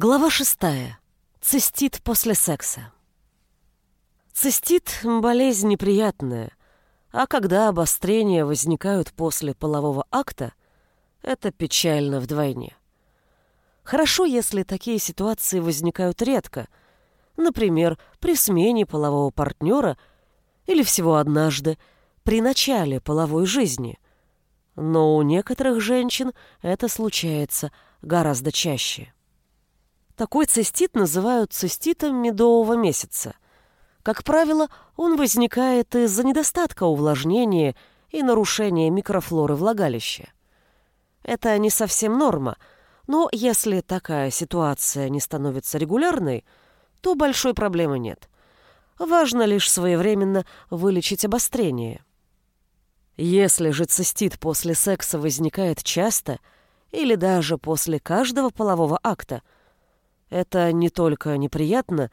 Глава шестая. Цистит после секса. Цистит – болезнь неприятная, а когда обострения возникают после полового акта, это печально вдвойне. Хорошо, если такие ситуации возникают редко, например, при смене полового партнера или всего однажды, при начале половой жизни. Но у некоторых женщин это случается гораздо чаще. Такой цистит называют циститом медового месяца. Как правило, он возникает из-за недостатка увлажнения и нарушения микрофлоры влагалища. Это не совсем норма, но если такая ситуация не становится регулярной, то большой проблемы нет. Важно лишь своевременно вылечить обострение. Если же цистит после секса возникает часто или даже после каждого полового акта – это не только неприятно,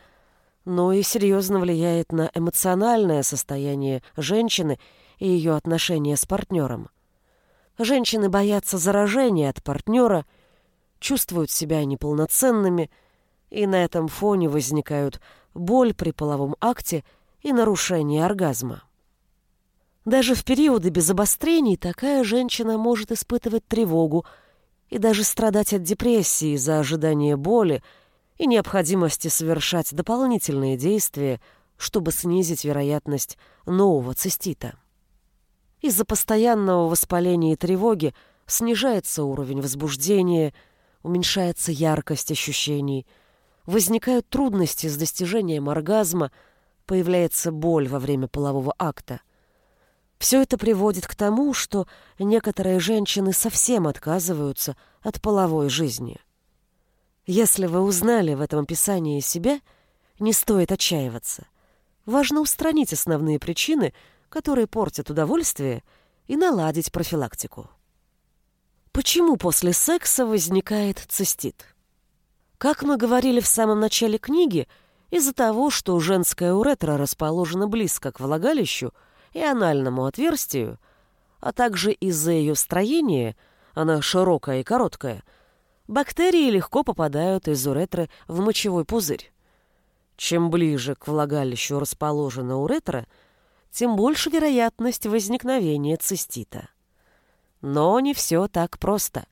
но и серьезно влияет на эмоциональное состояние женщины и ее отношения с партнером. Женщины боятся заражения от партнера, чувствуют себя неполноценными, и на этом фоне возникают боль при половом акте и нарушение оргазма. Даже в периоды без обострений такая женщина может испытывать тревогу и даже страдать от депрессии из-за ожидания боли, и необходимости совершать дополнительные действия, чтобы снизить вероятность нового цистита. Из-за постоянного воспаления и тревоги снижается уровень возбуждения, уменьшается яркость ощущений, возникают трудности с достижением оргазма, появляется боль во время полового акта. Все это приводит к тому, что некоторые женщины совсем отказываются от половой жизни. Если вы узнали в этом описании себя, не стоит отчаиваться. Важно устранить основные причины, которые портят удовольствие, и наладить профилактику. Почему после секса возникает цистит? Как мы говорили в самом начале книги, из-за того, что женская уретра расположена близко к влагалищу и анальному отверстию, а также из-за ее строения, она широкая и короткая – бактерии легко попадают из уретры в мочевой пузырь. Чем ближе к влагалищу расположена уретра, тем больше вероятность возникновения цистита. Но не все так просто.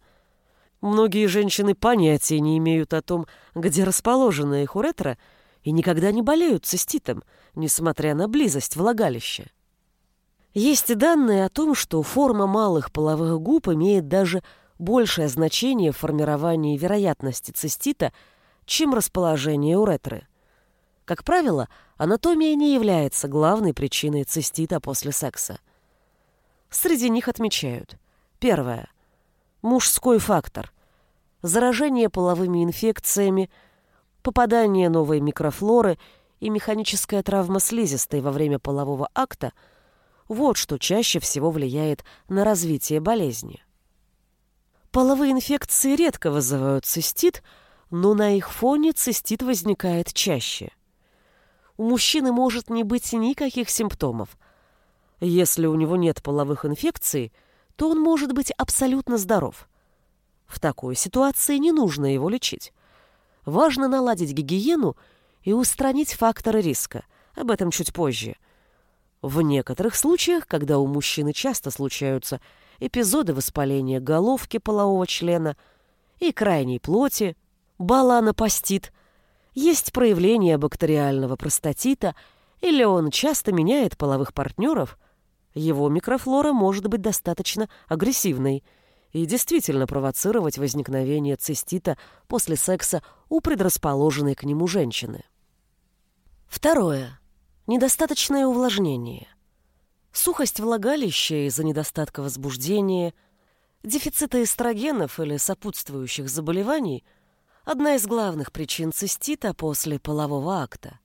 Многие женщины понятия не имеют о том, где расположена их уретра, и никогда не болеют циститом, несмотря на близость влагалища. Есть данные о том, что форма малых половых губ имеет даже большее значение в формировании вероятности цистита, чем расположение уретры. Как правило, анатомия не является главной причиной цистита после секса. Среди них отмечают. Первое. Мужской фактор. Заражение половыми инфекциями, попадание новой микрофлоры и механическая травма слизистой во время полового акта – вот что чаще всего влияет на развитие болезни. Половые инфекции редко вызывают цистит, но на их фоне цистит возникает чаще. У мужчины может не быть никаких симптомов. Если у него нет половых инфекций, то он может быть абсолютно здоров. В такой ситуации не нужно его лечить. Важно наладить гигиену и устранить факторы риска. Об этом чуть позже. В некоторых случаях, когда у мужчины часто случаются эпизоды воспаления головки полового члена и крайней плоти, баланопастит, есть проявление бактериального простатита или он часто меняет половых партнеров, его микрофлора может быть достаточно агрессивной и действительно провоцировать возникновение цистита после секса у предрасположенной к нему женщины. Второе. Недостаточное увлажнение. Сухость влагалища из-за недостатка возбуждения, дефицита эстрогенов или сопутствующих заболеваний – одна из главных причин цистита после полового акта.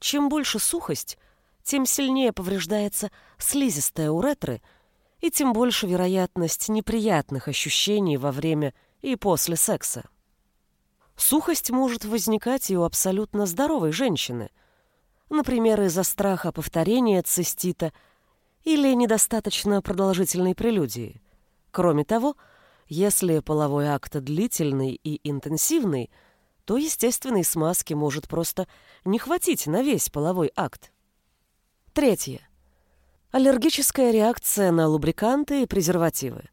Чем больше сухость, тем сильнее повреждается слизистая уретры и тем больше вероятность неприятных ощущений во время и после секса. Сухость может возникать и у абсолютно здоровой женщины, например, из-за страха повторения цистита – или недостаточно продолжительной прелюдии. Кроме того, если половой акт длительный и интенсивный, то естественной смазки может просто не хватить на весь половой акт. Третье. Аллергическая реакция на лубриканты и презервативы.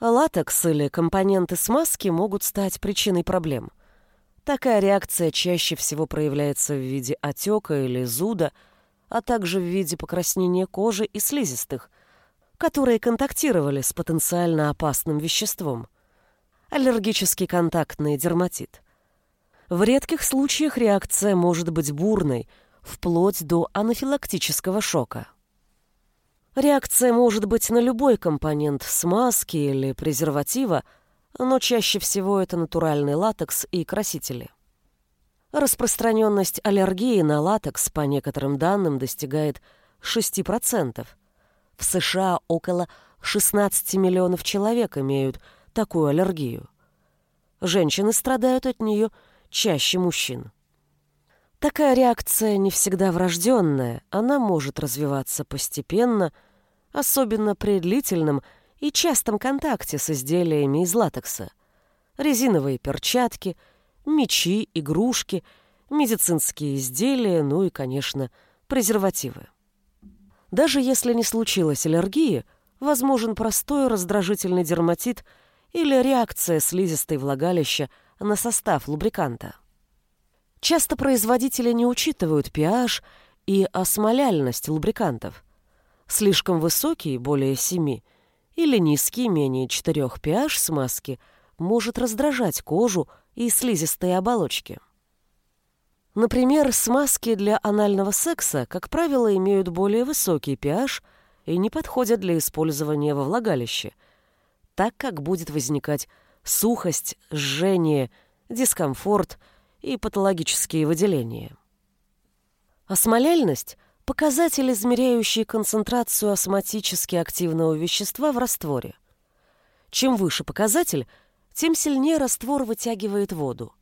Латекс или компоненты смазки могут стать причиной проблем. Такая реакция чаще всего проявляется в виде отека или зуда, а также в виде покраснения кожи и слизистых, которые контактировали с потенциально опасным веществом. Аллергический контактный дерматит. В редких случаях реакция может быть бурной, вплоть до анафилактического шока. Реакция может быть на любой компонент смазки или презерватива, но чаще всего это натуральный латекс и красители. Распространенность аллергии на латекс, по некоторым данным, достигает 6%. В США около 16 миллионов человек имеют такую аллергию. Женщины страдают от нее чаще мужчин. Такая реакция не всегда врожденная, она может развиваться постепенно, особенно при длительном и частом контакте с изделиями из латекса. Резиновые перчатки, мечи, игрушки, медицинские изделия, ну и, конечно, презервативы. Даже если не случилась аллергия, возможен простой раздражительный дерматит или реакция слизистой влагалища на состав лубриканта. Часто производители не учитывают pH и осмоляльность лубрикантов. Слишком высокий, более 7, или низкий, менее 4 pH смазки может раздражать кожу и слизистые оболочки. Например, смазки для анального секса, как правило, имеют более высокий pH и не подходят для использования во влагалище, так как будет возникать сухость, жжение, дискомфорт – и патологические выделения. Осмоляльность – показатель, измеряющий концентрацию осмотически активного вещества в растворе. Чем выше показатель, тем сильнее раствор вытягивает воду.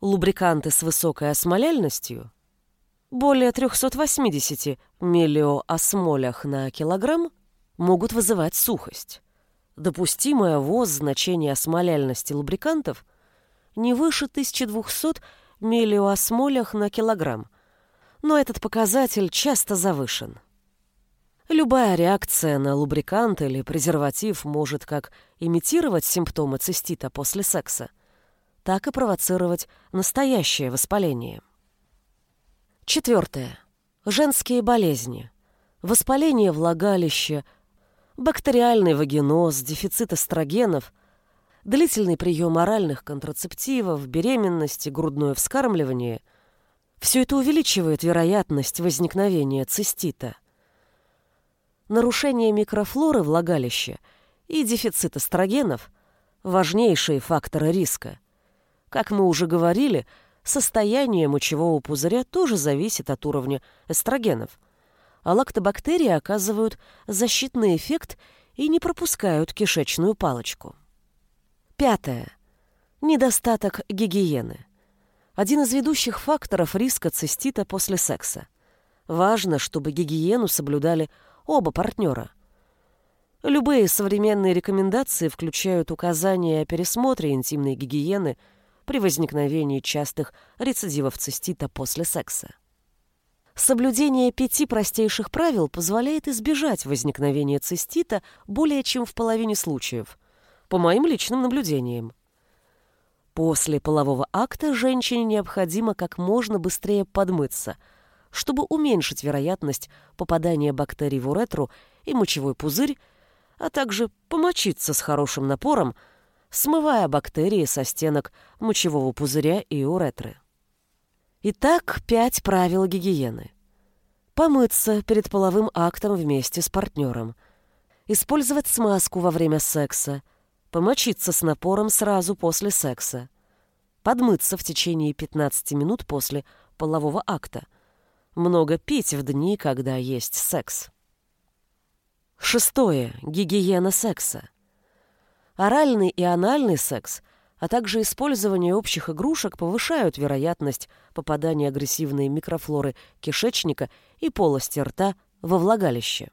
Лубриканты с высокой осмоляльностью – более 380 миллиоосмолях на килограмм могут вызывать сухость. Допустимое ВОЗ значение осмоляльности лубрикантов не выше 1200 миллиосмолях на килограмм, но этот показатель часто завышен. Любая реакция на лубрикант или презерватив может как имитировать симптомы цистита после секса, так и провоцировать настоящее воспаление. Четвертое. Женские болезни. Воспаление влагалища, бактериальный вагиноз, дефицит эстрогенов, длительный прием оральных контрацептивов, беременность и грудное вскармливание – все это увеличивает вероятность возникновения цистита. Нарушение микрофлоры влагалища и дефицит эстрогенов – важнейшие факторы риска. Как мы уже говорили, состояние мочевого пузыря тоже зависит от уровня эстрогенов, а лактобактерии оказывают защитный эффект и не пропускают кишечную палочку. Пятое. Недостаток гигиены. Один из ведущих факторов риска цистита после секса. Важно, чтобы гигиену соблюдали оба партнера. Любые современные рекомендации включают указания о пересмотре интимной гигиены при возникновении частых рецидивов цистита после секса. Соблюдение пяти простейших правил позволяет избежать возникновения цистита более чем в половине случаев – по моим личным наблюдениям. После полового акта женщине необходимо как можно быстрее подмыться, чтобы уменьшить вероятность попадания бактерий в уретру и мочевой пузырь, а также помочиться с хорошим напором, смывая бактерии со стенок мочевого пузыря и уретры. Итак, пять правил гигиены. Помыться перед половым актом вместе с партнером. Использовать смазку во время секса – помочиться с напором сразу после секса, подмыться в течение 15 минут после полового акта, много пить в дни, когда есть секс. Шестое. Гигиена секса. Оральный и анальный секс, а также использование общих игрушек повышают вероятность попадания агрессивной микрофлоры кишечника и полости рта во влагалище.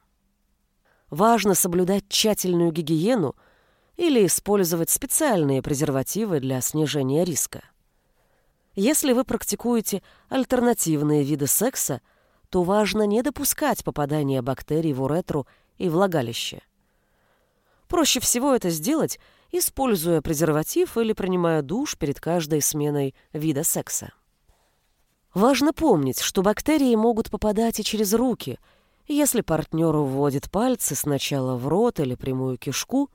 Важно соблюдать тщательную гигиену – или использовать специальные презервативы для снижения риска. Если вы практикуете альтернативные виды секса, то важно не допускать попадания бактерий в уретру и влагалище. Проще всего это сделать, используя презерватив или принимая душ перед каждой сменой вида секса. Важно помнить, что бактерии могут попадать и через руки, если партнер вводит пальцы сначала в рот или прямую кишку,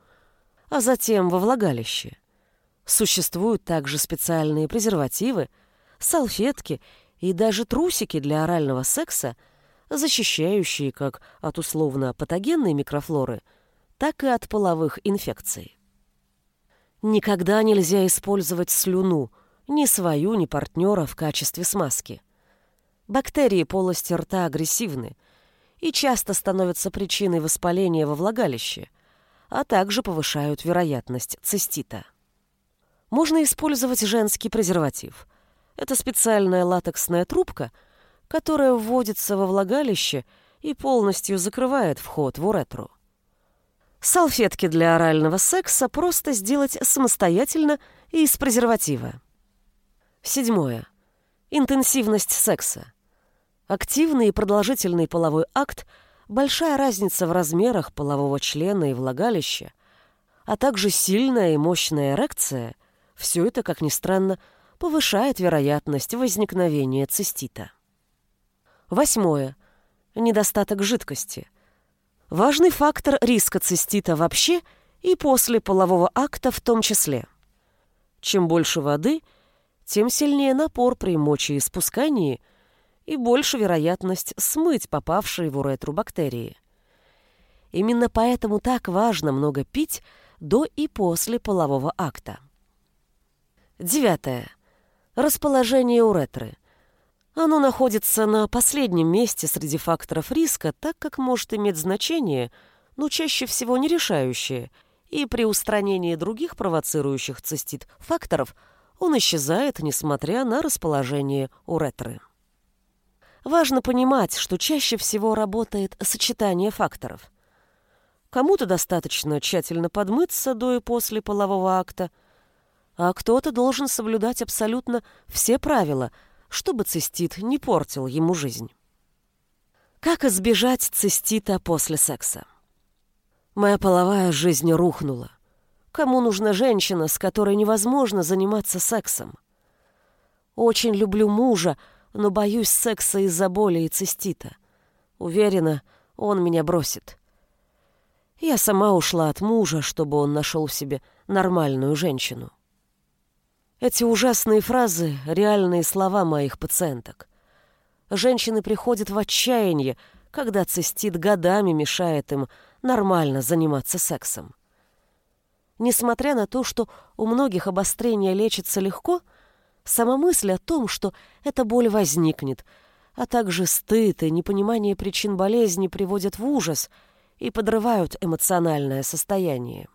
а затем во влагалище. Существуют также специальные презервативы, салфетки и даже трусики для орального секса, защищающие как от условно патогенной микрофлоры – так и от половых инфекций. Никогда нельзя использовать слюну, ни свою, ни партнера в качестве смазки. Бактерии полости рта агрессивны и часто становятся причиной воспаления во влагалище, а также повышают вероятность цистита. Можно использовать женский презерватив. Это специальная латексная трубка, которая вводится во влагалище и полностью закрывает вход в уретру. Салфетки для орального секса просто сделать самостоятельно и из презерватива. Седьмое. Интенсивность секса. Активный и продолжительный половой акт – большая разница в размерах полового члена и влагалища, а также сильная и мощная эрекция – все это, как ни странно, повышает вероятность возникновения цистита. Восьмое. Недостаток жидкости. Важный фактор риска цистита вообще и после полового акта в том числе. Чем больше воды, тем сильнее напор при мочеиспускании и больше вероятность смыть попавшие в уретру бактерии. Именно поэтому так важно много пить до и после полового акта. Девятое. Расположение уретры. Оно находится на последнем месте среди факторов риска, так как может иметь значение, но чаще всего не решающее, и при устранении других провоцирующих цистит факторов он исчезает, несмотря на расположение уретры. Важно понимать, что чаще всего работает сочетание факторов. Кому-то достаточно тщательно подмыться до и после полового акта, а кто-то должен соблюдать абсолютно все правила – чтобы цистит не портил ему жизнь. Как избежать цистита после секса? Моя половая жизнь рухнула. Кому нужна женщина, с которой невозможно заниматься сексом? Очень люблю мужа, но боюсь секса из-за боли и цистита. Уверена, он меня бросит. Я сама ушла от мужа, чтобы он нашел себе нормальную женщину. Эти ужасные фразы — реальные слова моих пациенток. Женщины приходят в отчаяние, когда цистит годами мешает им нормально заниматься сексом. Несмотря на то, что у многих обострение лечится легко, сама мысль о том, что эта боль возникнет, а также стыд и непонимание причин болезни приводят в ужас и подрывают эмоциональное состояние.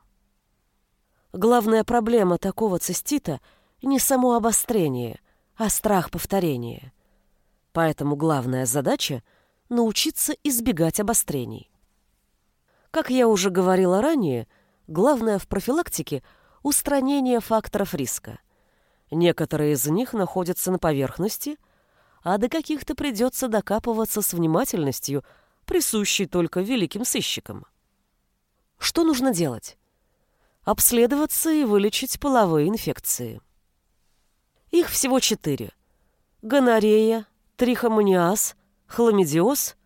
Главная проблема такого цистита — не само обострение, а страх повторения. Поэтому главная задача — научиться избегать обострений. Как я уже говорила ранее, главное в профилактике — устранение факторов риска. Некоторые из них находятся на поверхности, а до каких-то придется докапываться с внимательностью, присущей только великим сыщикам. Что нужно делать? Обследоваться и вылечить половые инфекции. Их всего четыре. Гонорея, трихомониаз, хламидиоз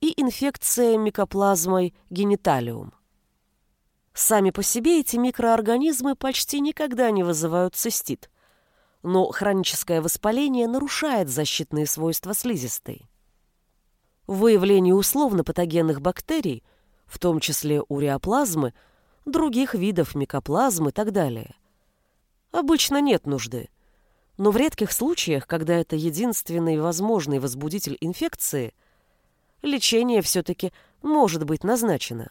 и инфекция микоплазмой гениталиум. Сами по себе эти микроорганизмы почти никогда не вызывают цистит, но хроническое воспаление нарушает защитные свойства слизистой. Выявление условно-патогенных бактерий, в том числе уреоплазмы, других видов микоплазмы и так далее, обычно нет нужды – но в редких случаях, когда это единственный возможный возбудитель инфекции, лечение все-таки может быть назначено.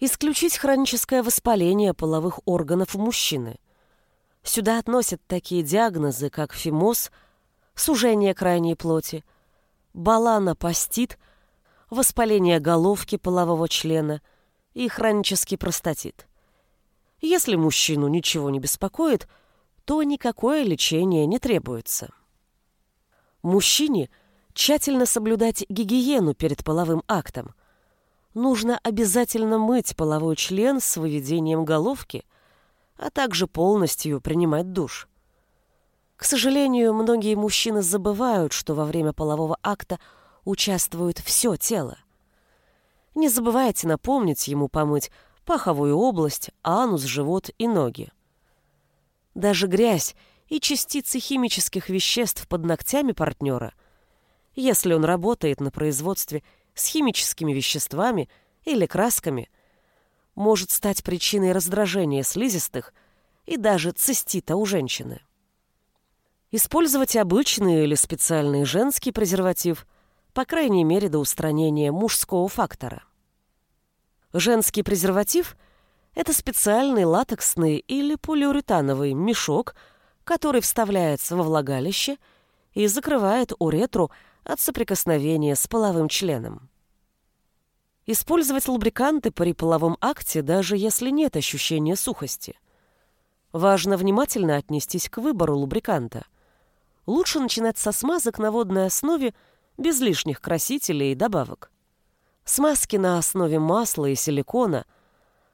Исключить хроническое воспаление половых органов у мужчины. Сюда относят такие диагнозы, как фимоз, сужение крайней плоти, баланопастит, воспаление головки полового члена и хронический простатит. Если мужчину ничего не беспокоит – то никакое лечение не требуется. Мужчине тщательно соблюдать гигиену перед половым актом. Нужно обязательно мыть половой член с выведением головки, а также полностью принимать душ. К сожалению, многие мужчины забывают, что во время полового акта участвует все тело. Не забывайте напомнить ему помыть паховую область, анус, живот и ноги. Даже грязь и частицы химических веществ под ногтями партнера, если он работает на производстве с химическими веществами или красками, может стать причиной раздражения слизистых и даже цистита у женщины. Использовать обычный или специальный женский презерватив, по крайней мере до устранения мужского фактора. Женский презерватив – это специальный латексный или полиуретановый мешок, который вставляется во влагалище и закрывает уретру от соприкосновения с половым членом. Использовать лубриканты при половом акте, даже если нет ощущения сухости. Важно внимательно отнестись к выбору лубриканта – лучше начинать со смазок на водной основе без лишних красителей и добавок. Смазки на основе масла и силикона,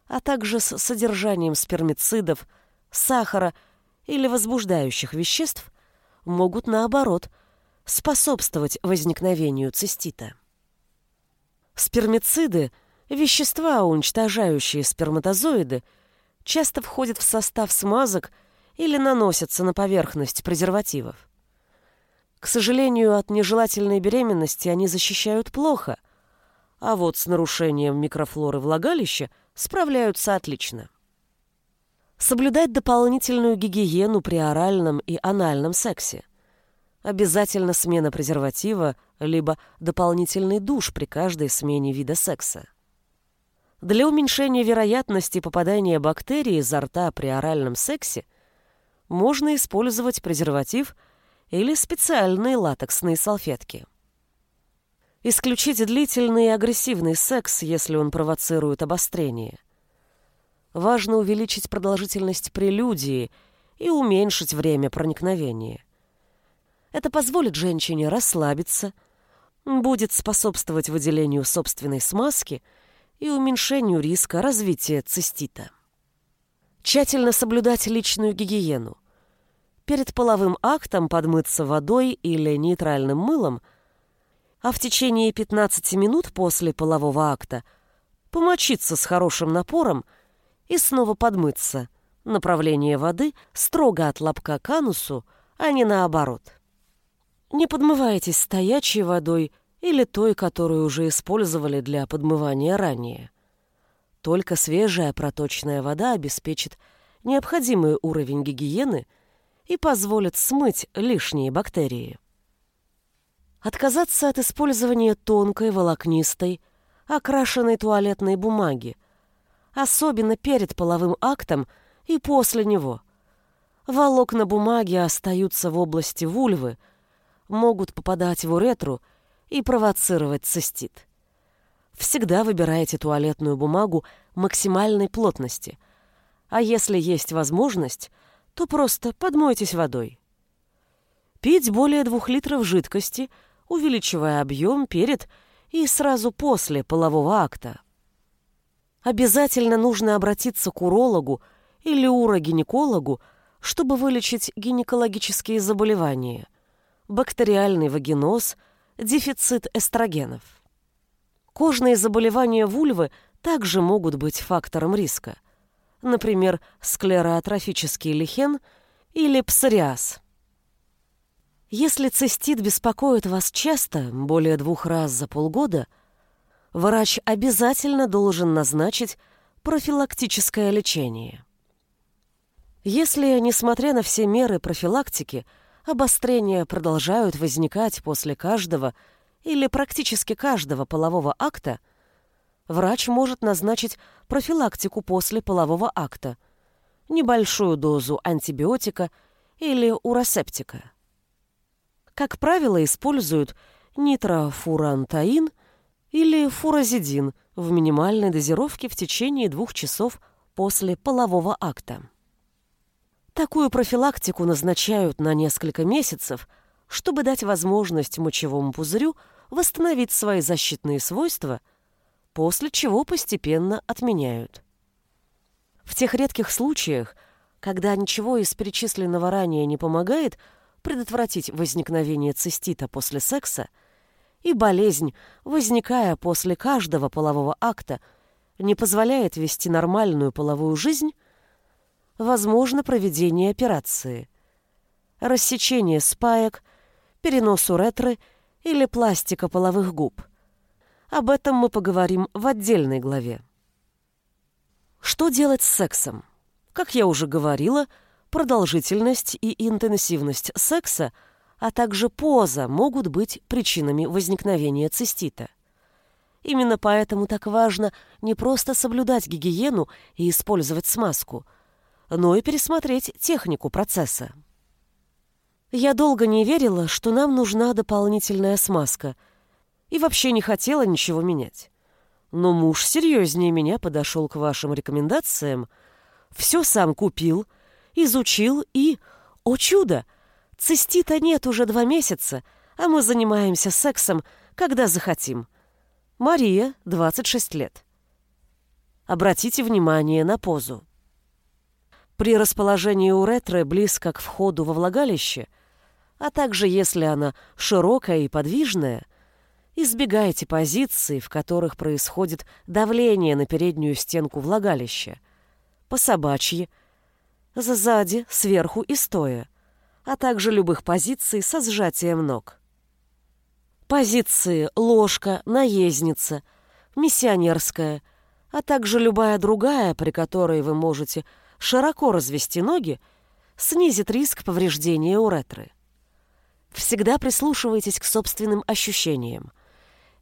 а также с содержанием спермицидов, сахара или возбуждающих веществ могут, наоборот, способствовать возникновению цистита. Спермициды – вещества, уничтожающие сперматозоиды, часто входят в состав смазок или наносятся на поверхность презервативов. К сожалению, от нежелательной беременности они защищают плохо, а вот с нарушением микрофлоры влагалища справляются отлично. Соблюдать дополнительную гигиену при оральном и анальном сексе. Обязательно смена презерватива, либо дополнительный душ при каждой смене вида секса. Для уменьшения вероятности попадания бактерий изо рта при оральном сексе можно использовать презерватив – или специальные латексные салфетки. Исключить длительный и агрессивный секс, если он провоцирует обострение. Важно увеличить продолжительность прелюдии и уменьшить время проникновения. Это позволит женщине расслабиться, будет способствовать выделению собственной смазки и уменьшению риска развития цистита. Тщательно соблюдать личную гигиену перед половым актом подмыться водой или нейтральным мылом, а в течение 15 минут после полового акта помочиться с хорошим напором и снова подмыться. Направление воды строго от лобка к анусу, а не наоборот. Не подмывайтесь стоячей водой или той, которую уже использовали для подмывания ранее. Только свежая проточная вода обеспечит необходимый уровень гигиены – и позволит смыть лишние бактерии. Отказаться от использования тонкой, волокнистой, окрашенной туалетной бумаги, особенно перед половым актом и после него. Волокна бумаги остаются в области вульвы, могут попадать в уретру и провоцировать цистит. Всегда выбирайте туалетную бумагу максимальной плотности, а если есть возможность – то просто подмойтесь водой. Пить более двух литров жидкости, увеличивая объем перед и сразу после полового акта. Обязательно нужно обратиться к урологу или урогинекологу, чтобы вылечить гинекологические заболевания, бактериальный вагиноз, дефицит эстрогенов. Кожные заболевания вульвы также могут быть фактором риска например, склеротрофический лихен или псориаз. Если цистит беспокоит вас часто, более двух раз за полгода, врач обязательно должен назначить профилактическое лечение. Если, несмотря на все меры профилактики, обострения продолжают возникать после каждого или практически каждого полового акта – врач может назначить профилактику после полового акта, небольшую дозу антибиотика или уросептика. Как правило, используют нитрофурантаин или фуразидин в минимальной дозировке в течение двух часов после полового акта. Такую профилактику назначают на несколько месяцев, чтобы дать возможность мочевому пузырю восстановить свои защитные свойства, после чего постепенно отменяют. В тех редких случаях, когда ничего из перечисленного ранее не помогает предотвратить возникновение цистита после секса, и болезнь, возникая после каждого полового акта, не позволяет вести нормальную половую жизнь, возможно проведение операции. Рассечение спаек, перенос уретры или пластика половых губ. Об этом мы поговорим в отдельной главе. Что делать с сексом? Как я уже говорила, продолжительность и интенсивность секса, а также поза могут быть причинами возникновения цистита. Именно поэтому так важно не просто соблюдать гигиену и использовать смазку, но и пересмотреть технику процесса. Я долго не верила, что нам нужна дополнительная смазка, и вообще не хотела ничего менять. Но муж серьезнее меня подошел к вашим рекомендациям, все сам купил, изучил и, о чудо, цистита нет уже два месяца, а мы занимаемся сексом, когда захотим. Мария, 26 лет. Обратите внимание на позу. При расположении уретры близко к входу во влагалище, а также если она широкая и подвижная – Избегайте позиций, в которых происходит давление на переднюю стенку влагалища. По собачьи, сзади, сверху и стоя, а также любых позиций со сжатием ног. Позиции ложка, наездница, миссионерская, а также любая другая, при которой вы можете широко развести ноги, снизит риск повреждения уретры. Всегда прислушивайтесь к собственным ощущениям.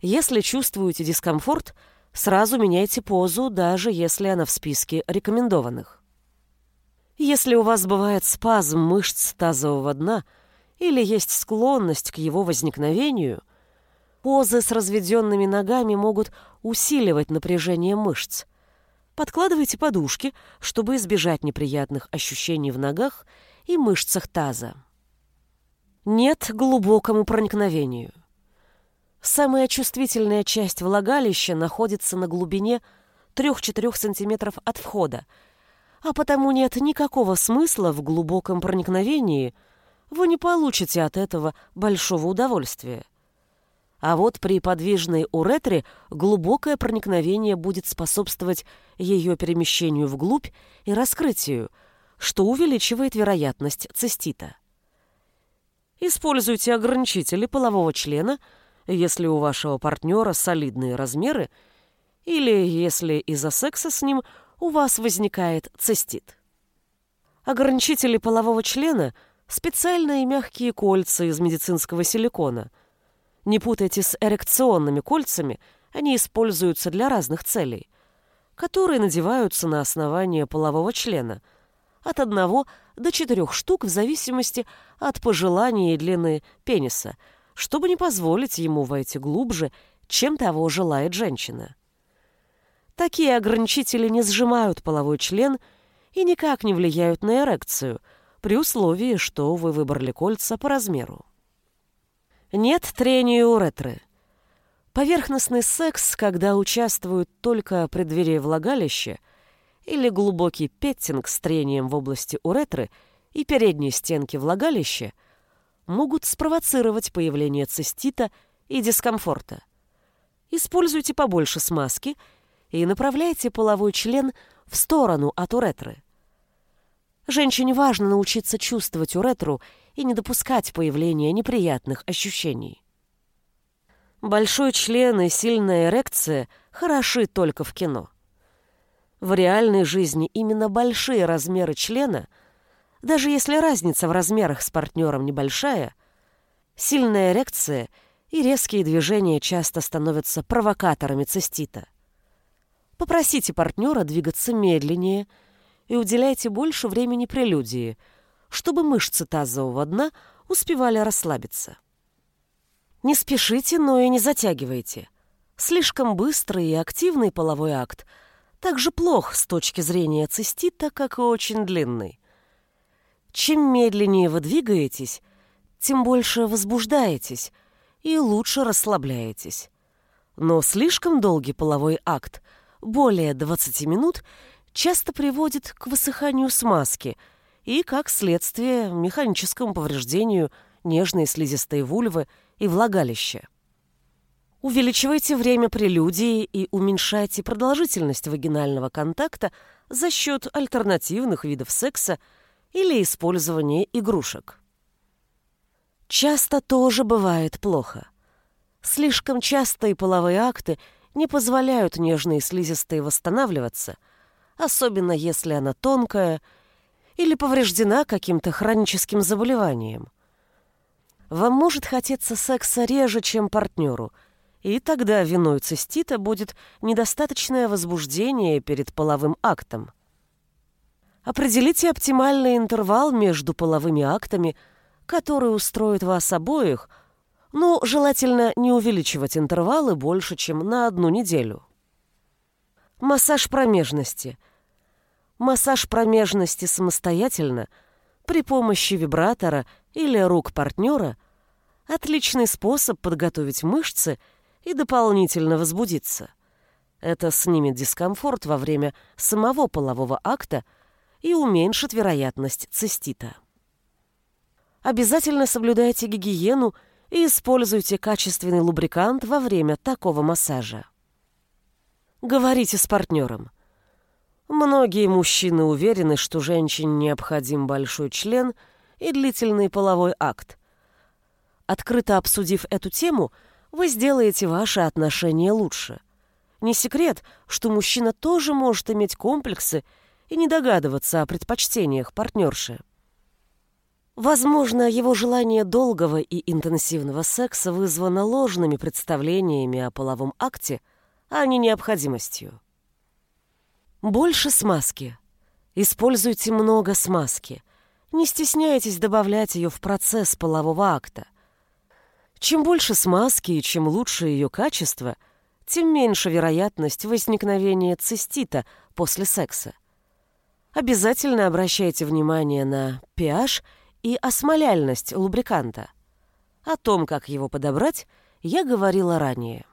Если чувствуете дискомфорт, сразу меняйте позу, даже если она в списке рекомендованных. Если у вас бывает спазм мышц тазового дна или есть склонность к его возникновению, позы с разведенными ногами могут усиливать напряжение мышц. Подкладывайте подушки, чтобы избежать неприятных ощущений в ногах и мышцах таза. Нет глубокому проникновению. Самая чувствительная часть влагалища находится на глубине 3-4 см от входа, а потому нет никакого смысла в глубоком проникновении, вы не получите от этого большого удовольствия. А вот при подвижной уретре глубокое проникновение будет способствовать ее перемещению вглубь и раскрытию, что увеличивает вероятность цистита. Используйте ограничители полового члена – если у вашего партнера солидные размеры или если из-за секса с ним у вас возникает цистит. Ограничители полового члена – специальные мягкие кольца из медицинского силикона. Не путайте с эрекционными кольцами, они используются для разных целей, которые надеваются на основание полового члена – от одного до четырех штук в зависимости от пожелания и длины пениса – чтобы не позволить ему войти глубже, чем того желает женщина. Такие ограничители не сжимают половой член и никак не влияют на эрекцию, при условии, что вы выбрали кольца по размеру. Нет трения уретры. Поверхностный секс, когда участвуют только преддверие влагалища, или глубокий петтинг с трением в области уретры и передней стенки влагалища – могут спровоцировать появление цистита и дискомфорта. Используйте побольше смазки и направляйте половой член в сторону от уретры. Женщине важно научиться чувствовать уретру и не допускать появления неприятных ощущений. Большой член и сильная эрекция хороши только в кино. В реальной жизни именно большие размеры члена – даже если разница в размерах с партнером небольшая, сильная эрекция и резкие движения часто становятся провокаторами цистита. Попросите партнера двигаться медленнее и уделяйте больше времени прелюдии, чтобы мышцы тазового дна успевали расслабиться. Не спешите, но и не затягивайте. Слишком быстрый и активный половой акт также плох с точки зрения цистита, как и очень длинный. Чем медленнее вы двигаетесь, тем больше возбуждаетесь и лучше расслабляетесь. Но слишком долгий половой акт, более 20 минут, часто приводит к высыханию смазки и, как следствие, механическому повреждению нежной слизистой вульвы и влагалища. Увеличивайте время прелюдии и уменьшайте продолжительность вагинального контакта за счет альтернативных видов секса или использования игрушек. Часто тоже бывает плохо. Слишком частые половые акты не позволяют нежной слизистой восстанавливаться, особенно если она тонкая или повреждена каким-то хроническим заболеванием. Вам может хотеться секса реже, чем партнеру – и тогда виной цистита будет недостаточное возбуждение перед половым актом. Определите оптимальный интервал между половыми актами, который устроит вас обоих, но желательно не увеличивать интервалы больше, чем на одну неделю. Массаж промежности. Массаж промежности самостоятельно при помощи вибратора или рук партнера – отличный способ подготовить мышцы – и дополнительно возбудиться. Это снимет дискомфорт во время самого полового акта и уменьшит вероятность цистита. Обязательно соблюдайте гигиену и используйте качественный лубрикант во время такого массажа. Говорите с партнером. Многие мужчины уверены, что женщине необходим большой член и длительный половой акт. Открыто обсудив эту тему – вы сделаете ваши отношения лучше. Не секрет, что мужчина тоже может иметь комплексы и не догадываться о предпочтениях партнерши. Возможно, его желание долгого и интенсивного секса вызвано ложными представлениями о половом акте, а не необходимостью. Больше смазки. Используйте много смазки. Не стесняйтесь добавлять ее в процесс полового акта. Чем больше смазки и чем лучше ее качество, тем меньше вероятность возникновения цистита после секса. Обязательно обращайте внимание на pH и осмоляльность лубриканта. О том, как его подобрать, я говорила ранее.